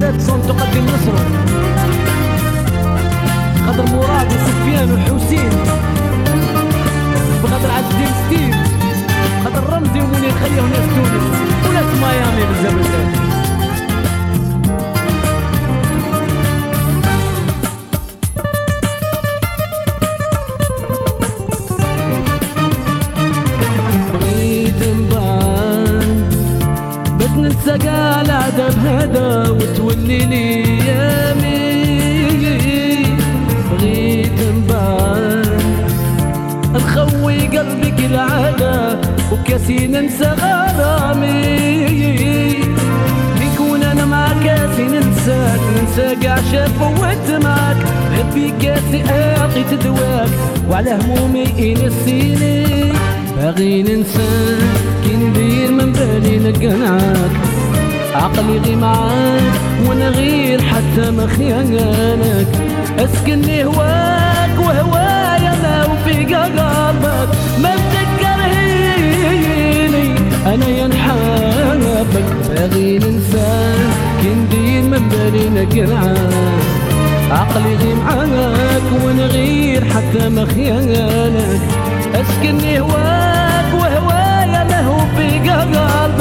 صون تقدم مصر قدر مراد وسفيان وحسين. بقدر عز الدين ستيف قدر رمزي ومنير خيه وناس تونس. وناس ميامي بزاف بزاف ننسى قال عذاب هذا وتولي لي يامي بغيت نبان نخوي قلبك العادة وكاسي ننسى غرامي يكون أنا مع كاسي ننساك ننسى قاع شافوت معاك غبي كاسي اعطي تدواك وعلى همومي ينسيني. باغي ننساك ندير من بالي نقنعك. عقلي غي معاك ونغير حتى ما خيانك اسكني هواك وهوايا أنا وفي قلبك ما تكرهيني أنا ينحبك باغي ننساك كي ندير من بالي نقنعك. عقلي غي معاك ونغير حتى ما خيانك اسكني هواك وهوايا ما هو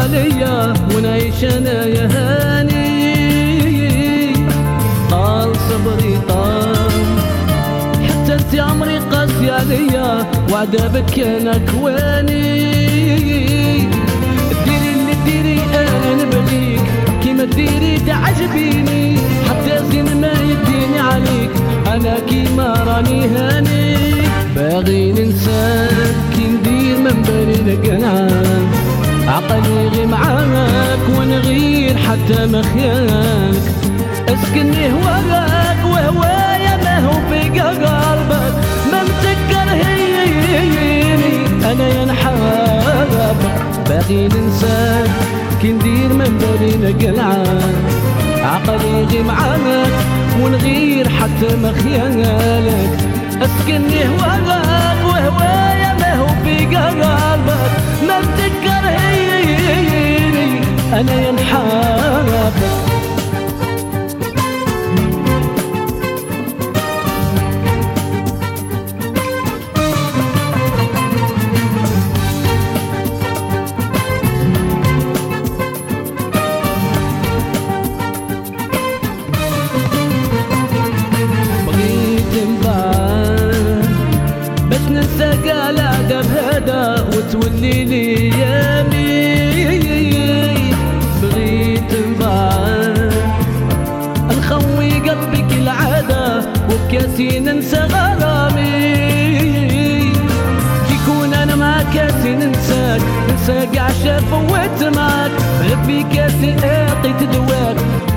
عليا ونعيش أنا يا هاني. طال صبري طال. حتى أنت عمري قاسي عليا وعذابك أنا كواني. ديري اللي ديري أنا نبغيك كيما ديري تعجبيني حتى زين ما يديني عليك. أنا كيما راني هاني. باغي ننساك لقنعان عقلي معاك ونغير حتى مخيانك اسكني هواك وهوايا ما هو في قلبك. ما متكرهيني أنا يا نحابك. باقي ننساك كي ندير من بالي نقلعك عقلي غي معاك ونغير حتى مخيانك اسكني هواك وهوايا ما هو في قلبك ما تكرهيني أنا ينحابك وتولي لي يامي بغيت نبعد نخوي قلبك العادة وبكاسي ننسى غرامي. كيكون أنا مع كاسي ننساك ننسى قاع فوت معاك غبي كاسي اعطيت دواك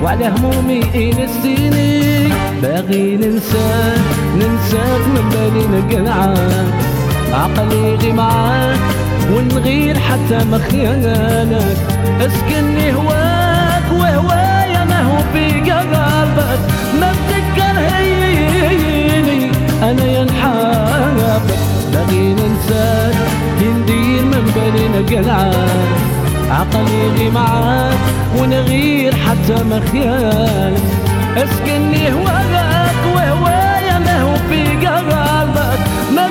وعلى همومي ينسيني باغي ننساك ننساك من بالي نقنعك عقلي غي معاك ونغير حتى مخيانك اسكني هواك وهوايا ما هو في قلبك. ما بتكرهيني أنا ينحابك باغي ننساك ندير من بالي نقلعك عقلي غي معاك ونغير حتى مخيانك اسكني هواك وهوايا ما هو في قلبك. ما